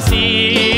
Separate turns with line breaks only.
sim.